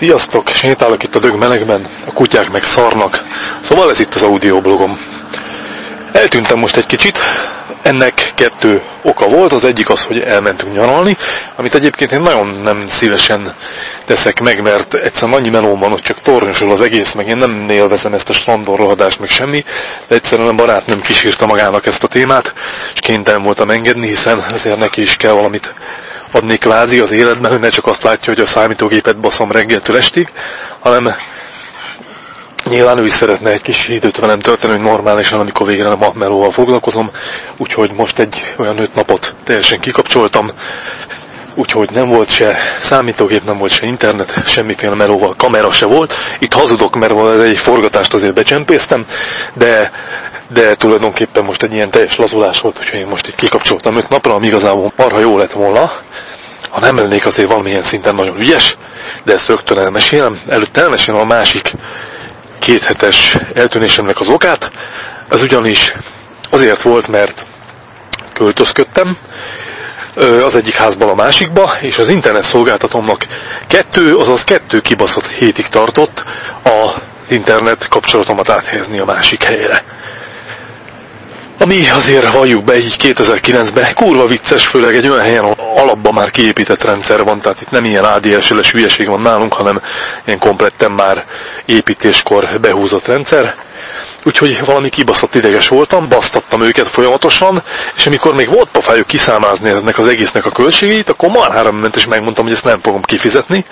Sziasztok! Sétálok itt a dög melegben, a kutyák meg szarnak. Szóval ez itt az audioblogom. Eltűntem most egy kicsit, ennek kettő oka volt, az egyik az, hogy elmentünk nyaralni, amit egyébként én nagyon nem szívesen teszek meg, mert egyszerűen annyi meló van, hogy csak tornyosul az egész, meg én nem élvezem ezt a strandon rohadást, meg semmi, de egyszerűen a barátnőm kísírta magának ezt a témát, és kénytelen voltam engedni, hiszen ezért neki is kell valamit adni kvázi az életben, hogy ne csak azt látja, hogy a számítógépet baszom reggeltől estig, hanem nyilván ő is szeretne egy kis időt velem tölteni, hogy normálisan, amikor végre nem a melóval foglalkozom, úgyhogy most egy olyan öt napot teljesen kikapcsoltam, úgyhogy nem volt se számítógép, nem volt se internet, semmiféle melóval, kamera se volt. Itt hazudok, mert egy forgatást azért becsempésztem, de de tulajdonképpen most egy ilyen teljes lazulás volt, úgyhogy én most itt kikapcsoltam öt napra, ami igazából marha jó lett volna, ha nem lennék azért valamilyen szinten nagyon ügyes, de ezt rögtön elmesélem. Előtte elmesélem a másik kéthetes eltűnésemnek az okát. Az ugyanis azért volt, mert költözködtem az egyik házból a másikba, és az internet szolgáltatómnak kettő, azaz kettő kibaszott hétig tartott az internet kapcsolatomat áthelyezni a másik helyre. Ami azért halljuk be így 2009-ben, kurva vicces, főleg egy olyan helyen, ahol alapban már kiépített rendszer van, tehát itt nem ilyen ADSL-es hülyeség van nálunk, hanem ilyen kompletten már építéskor behúzott rendszer. Úgyhogy valami kibaszott ideges voltam, basztattam őket folyamatosan, és amikor még volt pofájuk kiszámázni ennek az egésznek a költségét, akkor marhára ment és megmondtam, hogy ezt nem fogom kifizetni.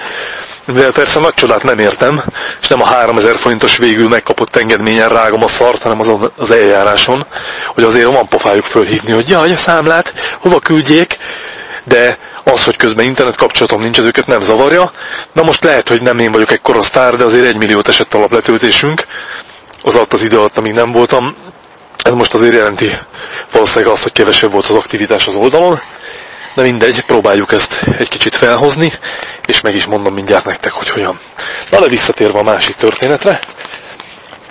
De persze nagy csodát nem értem, és nem a 3000 forintos végül megkapott engedményen rágom a szart, hanem az, az eljáráson, hogy azért van pofájuk fölhívni, hogy jaj, a számlát, hova küldjék, de az, hogy közben internet kapcsolatom nincs, az őket nem zavarja. Na most lehet, hogy nem én vagyok ekkora sztár, de azért egy milliót esett alapletöltésünk, az alatt az idő alatt, amíg nem voltam. Ez most azért jelenti valószínűleg azt, hogy kevesebb volt az aktivitás az oldalon. De mindegy, próbáljuk ezt egy kicsit felhozni, és meg is mondom mindjárt nektek, hogy hogyan. Na de visszatérve a másik történetre,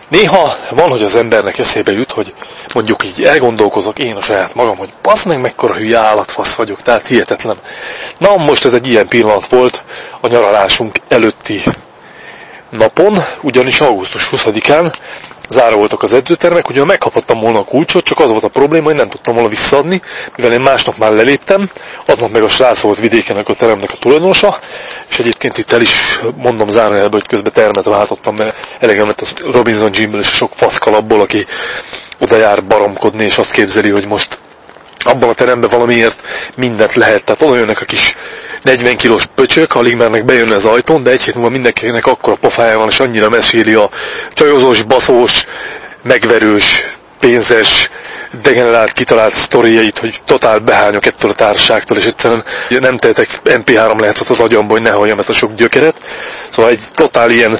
Néha van, hogy az embernek eszébe jut, hogy mondjuk így elgondolkozok én a saját magam, hogy basz meg mekkora hülye állatfasz vagyok, tehát hihetetlen. Na most ez egy ilyen pillanat volt a nyaralásunk előtti napon, ugyanis augusztus 20-án zárva voltak az edzőtermek, ugye megkaphattam volna a kulcsot, csak az volt a probléma, hogy nem tudtam volna visszaadni, mivel én másnap már leléptem, aznap meg a srác volt vidékenek a teremnek a tulajdonosa, és egyébként itt el is mondom zárójelbe, hogy közben termet váltottam, mert elegem lett a Robinson Gymből és sok faszkalapból, aki oda jár baromkodni, és azt képzeli, hogy most abban a teremben valamiért mindent lehet. Tehát oda jönnek a kis 40 kilós pöcsök, alig mernek bejönni az ajtón, de egy hét múlva mindenkinek akkora pofája van, és annyira meséli a csajozós, baszós, megverős, pénzes, degenerált, kitalált sztoriait, hogy totál behányok ettől a társaságtól, és egyszerűen nem tehetek MP3 lehet az agyamba, hogy ne halljam ezt a sok gyökeret. Szóval egy totál ilyen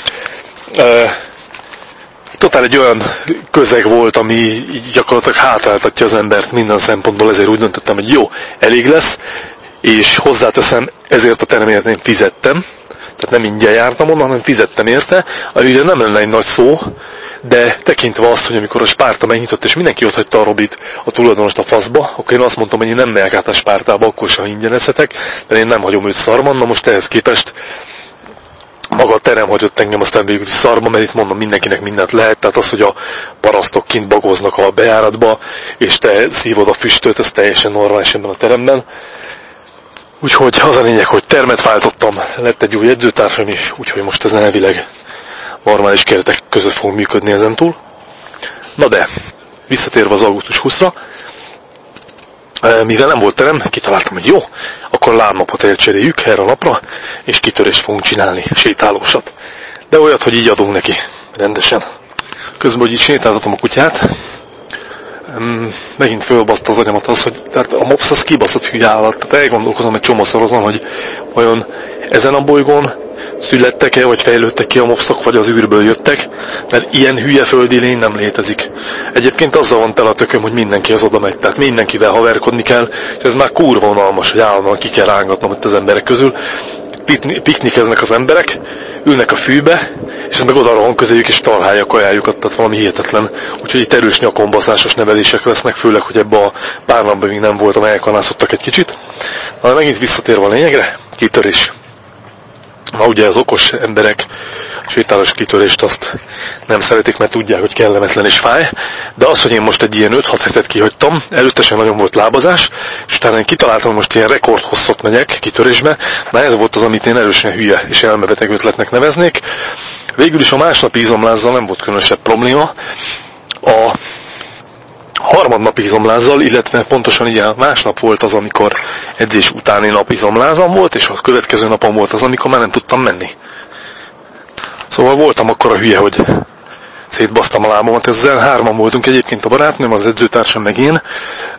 uh, totál egy olyan közeg volt, ami gyakorlatilag hátráltatja az embert minden szempontból, ezért úgy döntöttem, hogy jó, elég lesz, és hozzáteszem, ezért a teremért én fizettem, tehát nem ingyen jártam onnan, hanem fizettem érte, ami ugye nem lenne egy nagy szó, de tekintve azt, hogy amikor a Spárta megnyitott, és mindenki ott hagyta a Robit, a tulajdonost a faszba, akkor én azt mondtam, hogy én nem megyek át a Spártába, akkor sem ingyenezhetek, de én nem hagyom őt szarman, na most ehhez képest maga a terem hagyott engem aztán végül is szarba, mert itt mondom mindenkinek mindent lehet, tehát az, hogy a parasztok kint bagoznak a bejáratba, és te szívod a füstöt, ez teljesen normális ebben a teremben. Úgyhogy az a lényeg, hogy termet váltottam, lett egy új edzőtársam is, úgyhogy most ez elvileg normális keretek között fog működni ezen túl. Na de, visszatérve az augusztus 20-ra, mivel nem volt terem, kitaláltam, hogy jó, akkor lábnapot elcseréljük erre a napra, és kitörést fogunk csinálni, sétálósat. De olyat, hogy így adunk neki, rendesen. Közben, hogy így sétáltatom a kutyát, megint fölbaszta az agyamat az, hogy tehát a mops az kibaszott hülye állat. Tehát elgondolkozom egy csomószor azon, hogy vajon ezen a bolygón születtek-e, vagy fejlődtek ki a mopszok, vagy az űrből jöttek, mert ilyen hülye földi lény nem létezik. Egyébként azzal van tele a tököm, hogy mindenki az oda megy, tehát mindenkivel haverkodni kell, és ez már kurva unalmas, hogy állandóan ki kell rángatnom itt az emberek közül. Piknikeznek az emberek, ülnek a fűbe, és meg oda rohan közéjük, és találja a kajájukat, tehát valami hihetetlen. Úgyhogy itt erős nyakombaszásos nevelések lesznek, főleg, hogy ebbe a pár napban még nem voltam, elkanászottak egy kicsit. Na, megint visszatérve a lényegre, kitörés. Ma ugye az okos emberek sétálós kitörést azt nem szeretik, mert tudják, hogy kellemetlen és fáj, de az, hogy én most egy ilyen 5-6 hetet kihagytam, előtte sem nagyon volt lábazás, és utána én kitaláltam, hogy most ilyen rekordhosszot megyek kitörésbe, na ez volt az, amit én erősen hülye és elmebeteg ötletnek neveznék. Végül is a másnapi izomlázzal nem volt különösebb probléma. A harmadnapi izomlázzal, illetve pontosan ugye másnap volt az, amikor edzés utáni nap izomlázam volt, és a következő napon volt az, amikor már nem tudtam menni. Szóval voltam akkor a hülye, hogy szétbasztam a lábamat. Ezzel hárman voltunk egyébként a barátnőm, az edzőtársam meg én.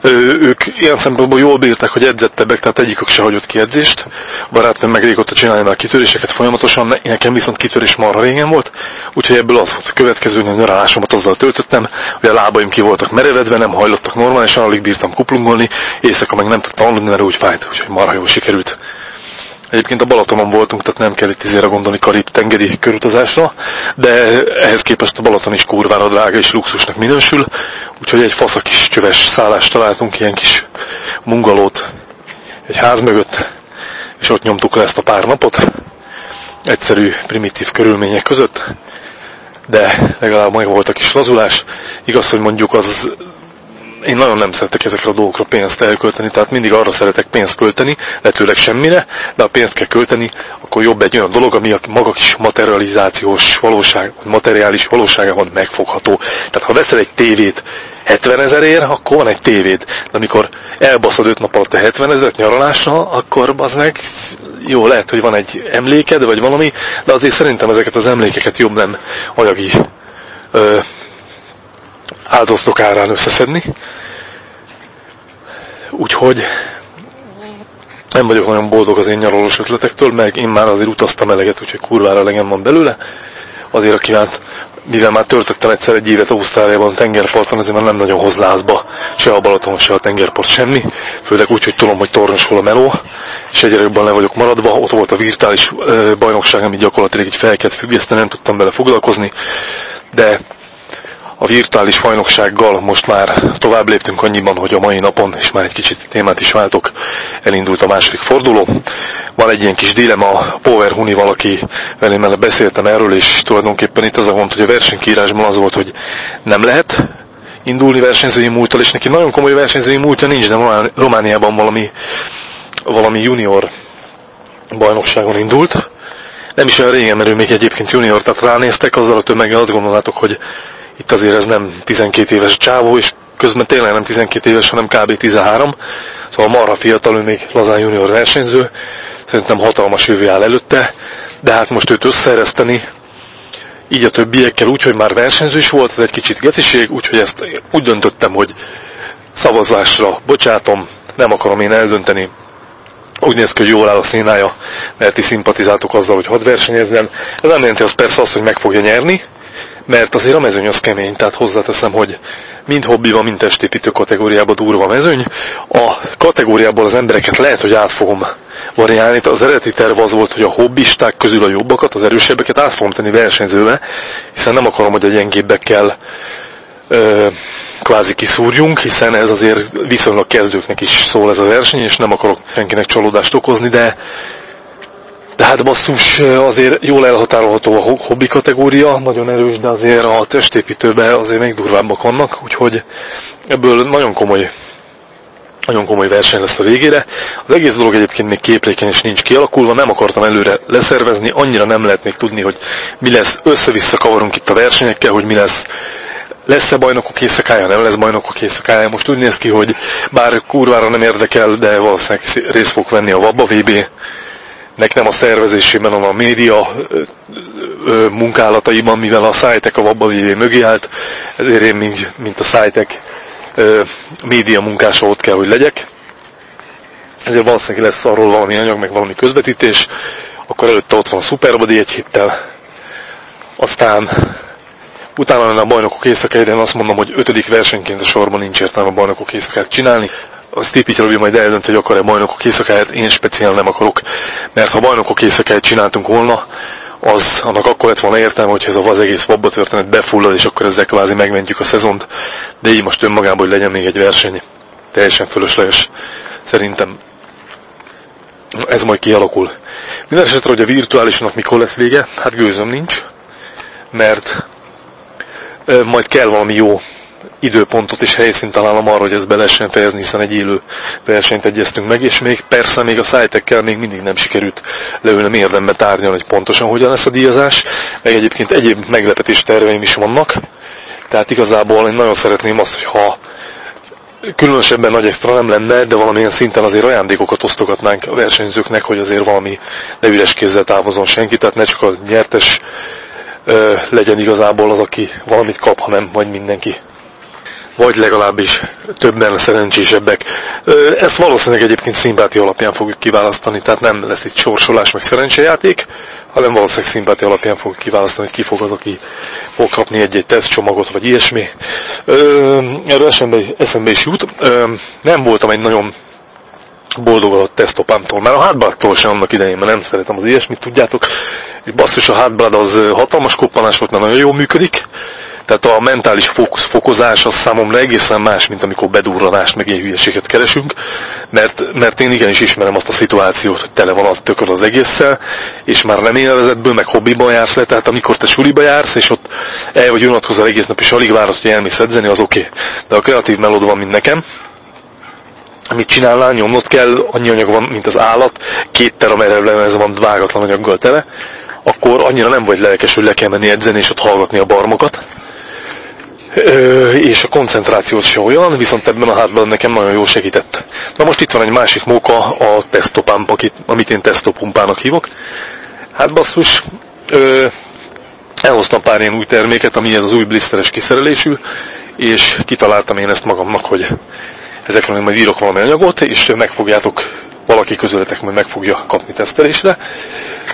Ö, ők ilyen szempontból jól bírták, hogy edzettebbek, tehát egyikük se hagyott ki edzést. A barátnőm meg régóta csinálja már kitöréseket folyamatosan, nekem viszont kitörés marha régen volt, úgyhogy ebből az volt a következő, hogy a nyaralásomat azzal töltöttem, hogy a lábaim ki voltak merevedve, nem hajlottak normálisan, alig bírtam kuplungolni, éjszaka meg nem tudtam aludni, mert úgy fájt, úgyhogy marha jól sikerült. Egyébként a Balatonon voltunk, tehát nem kell itt izére gondolni karib tengeri körutazásra, de ehhez képest a Balaton is kurvára drága és luxusnak minősül, úgyhogy egy fasz kis csöves szállást találtunk, ilyen kis mungalót egy ház mögött, és ott nyomtuk le ezt a pár napot, egyszerű, primitív körülmények között, de legalább meg volt a kis lazulás. Igaz, hogy mondjuk az én nagyon nem szeretek ezekre a dolgokra pénzt elkölteni, tehát mindig arra szeretek pénzt költeni, lehetőleg semmire, de ha pénzt kell költeni, akkor jobb egy olyan dolog, ami a maga kis materializációs valóság, materiális valóságában megfogható. Tehát ha veszel egy tévét 70 ezerért, akkor van egy tévéd. De amikor elbaszod 5 nap alatt a 70 ezeret nyaralásra, akkor az meg jó, lehet, hogy van egy emléked, vagy valami, de azért szerintem ezeket az emlékeket jobb nem anyagi áldozatok árán összeszedni. Úgyhogy nem vagyok nagyon boldog az én nyaralós ötletektől, meg én már azért utaztam eleget, úgyhogy kurvára legem van belőle. Azért a kívánt, mivel már töltöttem egyszer egy évet Ausztráliában tengerparton, ezért már nem nagyon hoz lázba, se a Balaton, se a tengerpart semmi. Főleg úgy, hogy tudom, hogy tornosul a meló, és egyre jobban le vagyok maradva. Ott volt a virtuális bajnokság, ami gyakorlatilag egy felket függeszteni, nem tudtam vele foglalkozni, de a virtuális fajnoksággal most már tovább léptünk annyiban, hogy a mai napon, és már egy kicsit témát is váltok, elindult a második forduló. Van egy ilyen kis dilema Power Huni valaki velem mellett beszéltem erről, és tulajdonképpen itt az a gond, hogy a versenykírásban az volt, hogy nem lehet indulni versenyzői múltal, és neki nagyon komoly versenyzői múltja nincs, de Romániában valami, valami junior bajnokságon indult. Nem is olyan régen, mert ő még egyébként junior, tehát ránéztek, azzal a tömeggel azt gondolnátok, hogy itt azért ez nem 12 éves csávó, és közben tényleg nem 12 éves, hanem kb. 13. Szóval marha fiatal, ő még lazán junior versenyző. Szerintem hatalmas jövő áll előtte, de hát most őt összeereszteni, így a többiekkel, úgyhogy már versenyző is volt, ez egy kicsit geciség, úgyhogy ezt úgy döntöttem, hogy szavazásra bocsátom, nem akarom én eldönteni, úgy néz ki, hogy jól áll a színája, mert ti szimpatizáltok azzal, hogy hadd versenyezzen. Ez nem jelenti az persze azt, hogy meg fogja nyerni, mert azért a mezőny az kemény, tehát hozzáteszem, hogy mind hobbiban, mind testépítő kategóriában durva mezőny. A kategóriából az embereket lehet, hogy át fogom variálni. Az eredeti terv az volt, hogy a hobbisták közül a jobbakat, az erősebbeket át fogom tenni versenyzőbe, hiszen nem akarom, hogy a gyengébbekkel ö, kvázi kiszúrjunk, hiszen ez azért viszonylag kezdőknek is szól ez a verseny, és nem akarok senkinek csalódást okozni, de de hát basszus, azért jól elhatárolható a hobbi kategória, nagyon erős, de azért a testépítőben azért még durvábbak vannak, úgyhogy ebből nagyon komoly nagyon komoly verseny lesz a végére. Az egész dolog egyébként még képlékeny és nincs kialakulva, nem akartam előre leszervezni, annyira nem lehet még tudni, hogy mi lesz, össze-vissza kavarunk itt a versenyekkel, hogy mi lesz, lesz-e bajnokok éjszakája, nem lesz bajnokok éjszakája. Most úgy néz ki, hogy bár kurvára nem érdekel, de valószínűleg részt fog venni a Vabba VB nek nem a szervezésében, hanem a média munkálataiban, mivel a szájtek a Vabbavévé mögé állt, ezért én, mint, mint a szájtek média munkása ott kell, hogy legyek. Ezért valószínűleg lesz arról valami anyag, meg valami közvetítés, akkor előtte ott van a Superbody egy héttel, aztán utána lenne a bajnokok éjszakáján, azt mondom, hogy ötödik versenyként a sorban nincs értelme a bajnokok éjszakát csinálni, a Steve Robi majd eldönt, hogy akar-e bajnokok éjszakáját, én speciál nem akarok, mert ha bajnokok éjszakáját csináltunk volna, az annak akkor lett volna értelme, hogy ez az egész vabba történet befullad, és akkor ezzel kvázi megmentjük a szezont, de így most önmagában, hogy legyen még egy verseny, teljesen fölösleges, szerintem. ez majd kialakul. Mindenesetre, hogy a virtuálisnak mikor lesz vége, hát gőzöm nincs, mert majd kell valami jó időpontot és helyszínt találom arra, hogy ezt be lehessen fejezni, hiszen egy élő versenyt egyeztünk meg, és még persze még a szájtekkel még mindig nem sikerült leülnöm érdemben tárgyalni, hogy pontosan hogyan lesz a díjazás, meg egyébként egyéb meglepetés terveim is vannak, tehát igazából én nagyon szeretném azt, hogy ha különösebben nagy extra nem lenne, de valamilyen szinten azért ajándékokat osztogatnánk a versenyzőknek, hogy azért valami ne üres kézzel távozon senki, tehát ne csak a nyertes ö, legyen igazából az, aki valamit kap, hanem vagy mindenki vagy legalábbis többen szerencsésebbek. Ezt valószínűleg egyébként szimpátia alapján fogjuk kiválasztani, tehát nem lesz itt sorsolás meg szerencsejáték, hanem valószínűleg szimpátia alapján fogjuk kiválasztani, hogy ki fog az, aki fog kapni egy-egy tesztcsomagot, vagy ilyesmi. Erről eszembe, eszembe is jut. Nem voltam egy nagyon boldog a tesztopámtól, mert a hátblattól sem annak idején, mert nem szeretem az ilyesmit, tudjátok. Basszus, a hátblad az hatalmas koppanás volt, mert nagyon jól működik, tehát a mentális fókusz fokozás az számomra egészen más, mint amikor bedurranást meg ilyen hülyeséget keresünk, mert, mert én igenis ismerem azt a szituációt, hogy tele van az tököl az egésszel, és már nem élvezetből, meg hobbiban jársz le, tehát amikor te suliba jársz, és ott el vagy unatkozol egész nap, és alig várod, hogy elmész edzeni, az oké. Okay. De a kreatív melód van, mint nekem, amit csinálnál, nyomnod kell, annyi anyag van, mint az állat, két teramerev ez van vágatlan anyaggal tele, akkor annyira nem vagy lelkes, hogy le kell menni edzeni, és ott hallgatni a barmokat, és a koncentrációt se olyan, viszont ebben a hátban nekem nagyon jól segített. Na most itt van egy másik móka, a testopump, amit én testopumpának hívok. Hát basszus, ö, elhoztam pár ilyen új terméket, ami ez az új blisteres kiszerelésű, és kitaláltam én ezt magamnak, hogy ezekről majd írok valami anyagot, és megfogjátok, valaki közületek majd meg fogja kapni tesztelésre.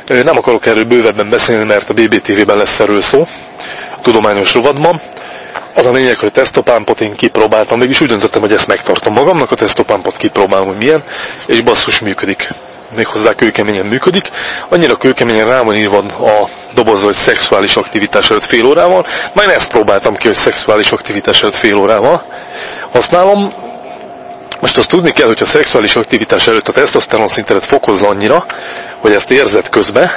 Nem akarok erről bővebben beszélni, mert a BBTV-ben lesz erről szó, a tudományos rovatban. Az a lényeg, hogy a tesztopámpot én kipróbáltam, mégis úgy döntöttem, hogy ezt megtartom magamnak, a tesztopámpot kipróbálom, hogy milyen, és basszus működik. Méghozzá kőkeményen működik. Annyira kőkeményen rá van írva a dobozra, hogy szexuális aktivitás előtt fél órával. Majd ezt próbáltam ki, hogy szexuális aktivitás előtt fél órával használom. Most azt tudni kell, hogy a szexuális aktivitás előtt a tesztoszteron szintet fokozza annyira, hogy ezt érzet közben,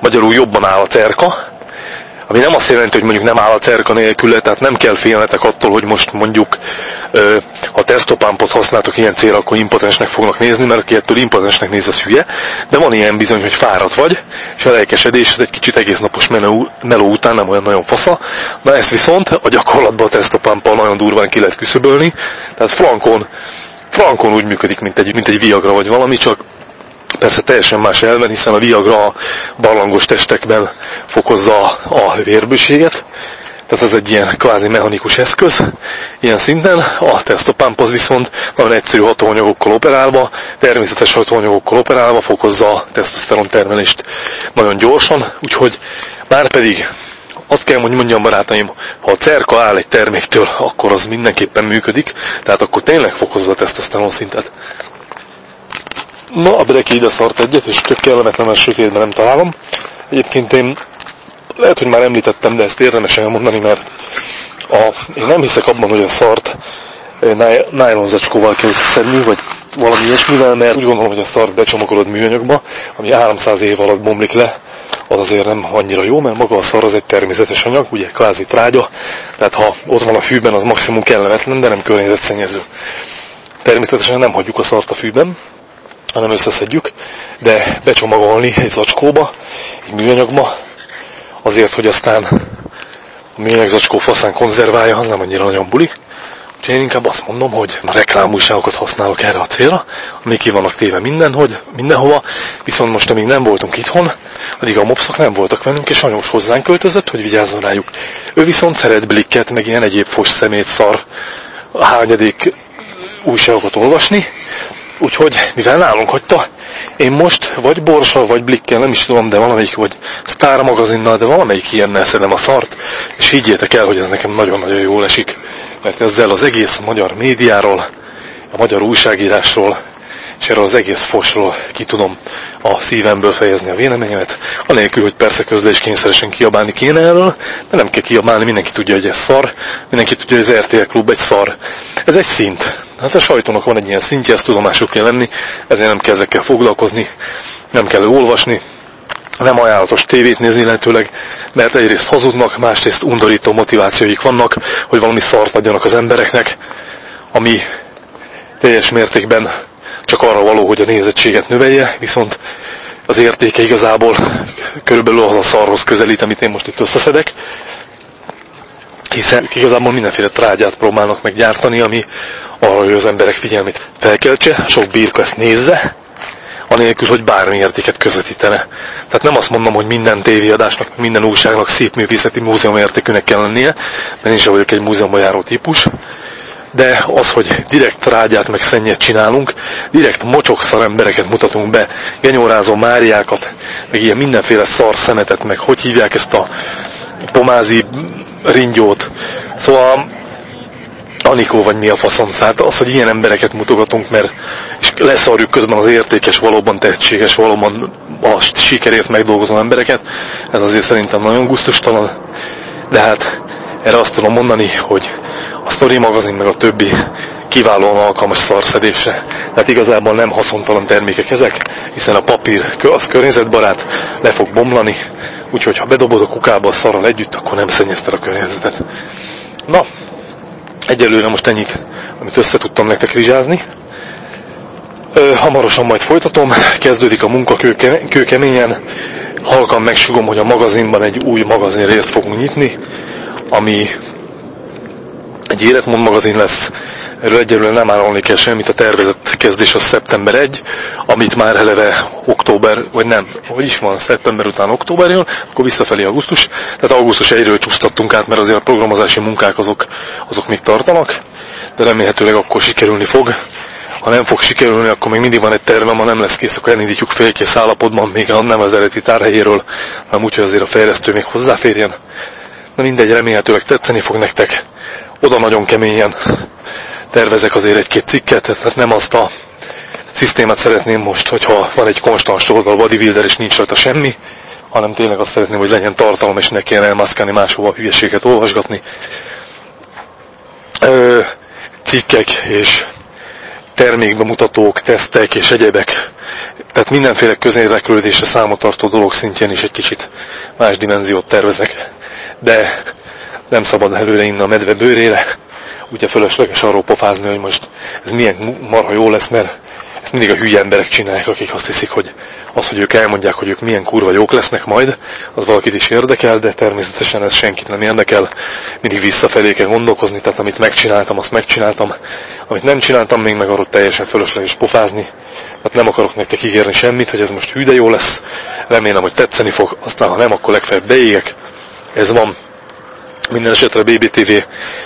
magyarul jobban áll a terka, ami nem azt jelenti, hogy mondjuk nem áll a cerka nélküle, tehát nem kell félnetek attól, hogy most mondjuk ha tesztopámpot használtok ilyen célra, akkor impotensnek fognak nézni, mert aki ettől impotensnek néz, az hülye. De van ilyen bizony, hogy fáradt vagy, és a lelkesedés ez egy kicsit egész napos meló után nem olyan nagyon fasza. Na ezt viszont a gyakorlatban a tesztopámpal nagyon durván ki lehet küszöbölni. Tehát frankon, frankon úgy működik, mint egy, mint egy viagra vagy valami, csak persze teljesen más elven, hiszen a Viagra a barlangos testekben fokozza a vérbőséget, tehát ez egy ilyen kvázi mechanikus eszköz, ilyen szinten. A tesztopump az viszont nagyon egyszerű hatóanyagokkal operálva, természetes hatóanyagokkal operálva fokozza a tesztoszteron termelést nagyon gyorsan, úgyhogy már pedig azt kell, hogy mondjam barátaim, ha a cerka áll egy terméktől, akkor az mindenképpen működik, tehát akkor tényleg fokozza a tesztoszteron szintet. Na, a breki ide szart egyet, és tök kellemetlen a sötétben nem találom. Egyébként én lehet, hogy már említettem, de ezt érdemes elmondani, mert a, én nem hiszek abban, hogy a szart eh, nylon zacskóval kell összeszedni, vagy valami ilyesmivel, mert úgy gondolom, hogy a szart becsomagolod műanyagba, ami 300 év alatt bomlik le, az azért nem annyira jó, mert maga a szar az egy természetes anyag, ugye kvázi trágya, tehát ha ott van a fűben, az maximum kellemetlen, de nem környezetszennyező. Természetesen nem hagyjuk a szart a fűben, hanem összeszedjük, de becsomagolni egy zacskóba, egy műanyagba, azért, hogy aztán a műanyag zacskó faszán konzerválja, az nem annyira nagyon buli. Úgyhogy én inkább azt mondom, hogy a reklámújságokat használok erre a célra, amik ki vannak téve mindenhogy, mindenhova, viszont most amíg nem voltunk itthon, addig a mopszok nem voltak velünk, és anyós hozzánk költözött, hogy vigyázzon rájuk. Ő viszont szeret blikket, meg ilyen egyéb fos szemét szar hányadék újságokat olvasni, Úgyhogy, mivel nálunk hagyta, én most vagy Borsa, vagy Blikkel, nem is tudom, de valamelyik, vagy Star magazinnal, de valamelyik ilyennel szedem a szart, és higgyétek el, hogy ez nekem nagyon-nagyon jól esik, mert ezzel az egész magyar médiáról, a magyar újságírásról, és erről az egész fosról ki tudom a szívemből fejezni a véleményemet, anélkül, hogy persze kényszeresen kiabálni kéne erről, de nem kell kiabálni, mindenki tudja, hogy ez szar, mindenki tudja, hogy az RTL klub egy szar. Ez egy szint. Hát a sajtónak van egy ilyen szintje, ezt tudomásuk kell lenni, ezért nem kell ezekkel foglalkozni, nem kell olvasni, nem ajánlatos tévét nézni lehetőleg, mert egyrészt hazudnak, másrészt undorító motivációik vannak, hogy valami szart adjanak az embereknek, ami teljes mértékben csak arra való, hogy a nézettséget növelje, viszont az értéke igazából körülbelül az a szarhoz közelít, amit én most itt összeszedek, hiszen igazából mindenféle trágyát próbálnak meggyártani, ami arra, az emberek figyelmét felkeltse, sok birka ezt nézze, anélkül, hogy bármi értéket közvetítene. Tehát nem azt mondom, hogy minden tévéadásnak, minden újságnak szép művészeti múzeum értékűnek kell lennie, mert én sem vagyok egy múzeumban járó típus, de az, hogy direkt rágyát meg szennyet csinálunk, direkt mocsokszar embereket mutatunk be, genyórázó máriákat, meg ilyen mindenféle szar szemetet, meg hogy hívják ezt a pomázi ringyót. Szóval Anikó vagy mi a faszom, hát az, hogy ilyen embereket mutogatunk, mert és leszarjuk közben az értékes, valóban tehetséges, valóban a sikerért megdolgozó embereket, ez azért szerintem nagyon gusztustalan, de hát erre azt tudom mondani, hogy a Story magazin meg a többi kiválóan alkalmas szarszedésre. Tehát igazából nem haszontalan termékek ezek, hiszen a papír az környezetbarát, le fog bomlani, úgyhogy ha bedobod a kukába a szarral együtt, akkor nem szennyezted a környezetet. Na, egyelőre most ennyit, amit össze tudtam nektek rizsázni. Ö, hamarosan majd folytatom, kezdődik a munka kőke, kőkeményen, halkan megsugom, hogy a magazinban egy új magazin részt fogunk nyitni, ami egy életmond magazin lesz, erről egyelőre nem állni kell semmit, a tervezett kezdés az szeptember 1, amit már eleve október, vagy nem, hogy is van, szeptember után október jön, akkor visszafelé augusztus, tehát augusztus 1-ről csúsztattunk át, mert azért a programozási munkák azok, azok még tartanak, de remélhetőleg akkor sikerülni fog. Ha nem fog sikerülni, akkor még mindig van egy tervem, ha nem lesz kész, akkor elindítjuk félkész állapotban, még nem az eredeti tárhelyéről, hanem úgy, hogy azért a fejlesztő még hozzáférjen. Na mindegy, remélhetőleg tetszeni fog nektek. Oda nagyon keményen tervezek azért egy-két cikket, tehát nem azt a szisztémát szeretném most, hogyha van egy konstans oldal bodybuilder és nincs rajta semmi, hanem tényleg azt szeretném, hogy legyen tartalom, és ne kelljen elmaszkálni máshova hülyeséget olvasgatni. Ö, cikkek és termékbemutatók, tesztek és egyebek. Tehát mindenféle közérdeklődésre számotartó dolog szintjén is egy kicsit más dimenziót tervezek. De nem szabad előre inni a medve bőrére, ugye fölösleges arról pofázni, hogy most ez milyen marha jó lesz, mert ezt mindig a hülye emberek csinálják, akik azt hiszik, hogy az, hogy ők elmondják, hogy ők milyen kurva jók lesznek majd, az valakit is érdekel, de természetesen ez senkit nem érdekel. Mindig visszafelé kell gondolkozni, tehát amit megcsináltam, azt megcsináltam. Amit nem csináltam még, meg arról teljesen fölösleges pofázni. Hát nem akarok nektek ígérni semmit, hogy ez most hű, de jó lesz. Remélem, hogy tetszeni fog, aztán ha nem, akkor legfeljebb beégek. Ez van. Minden esetre a BBTV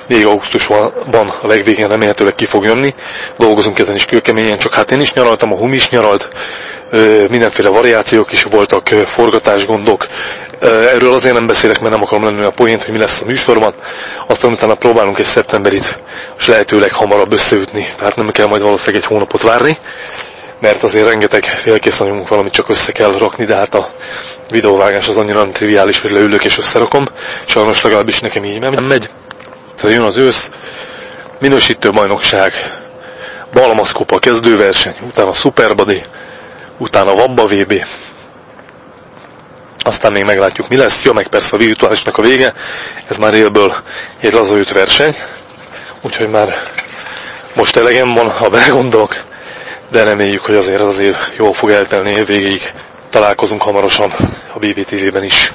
még augusztusban a legvégén remélhetőleg ki fog jönni. Dolgozunk ezen is kőkeményen, csak hát én is nyaraltam, a Hum is nyaralt, mindenféle variációk is voltak, forgatásgondok. Erről azért nem beszélek, mert nem akarom lenni a poént, hogy mi lesz a műsorban. Aztán utána próbálunk egy szeptemberit, és lehetőleg hamarabb összeütni, tehát nem kell majd valószínűleg egy hónapot várni, mert azért rengeteg félkész anyagunk valamit csak össze kell rakni, de hát a videóvágás az annyira nem triviális, hogy leülök és összerakom. Sajnos legalábbis nekem így nem megy. Tehát jön az ősz, minősítő bajnokság, Balmaszkopa kezdőverseny, utána Superbody, utána Vabba VB, aztán még meglátjuk mi lesz, jó, meg persze a virtuálisnak a vége, ez már élből egy laza verseny, úgyhogy már most elegem van, ha belegondolok, de reméljük, hogy azért azért jól fog eltelni év végéig. Találkozunk hamarosan a BBTV-ben is.